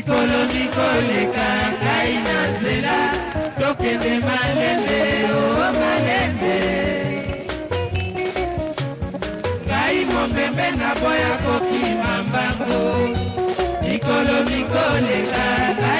mikolo mikoleka ngai na nzela tokende malembe o malembe ngai mombembe na boya kokima mbango mikolo mikoleka ngai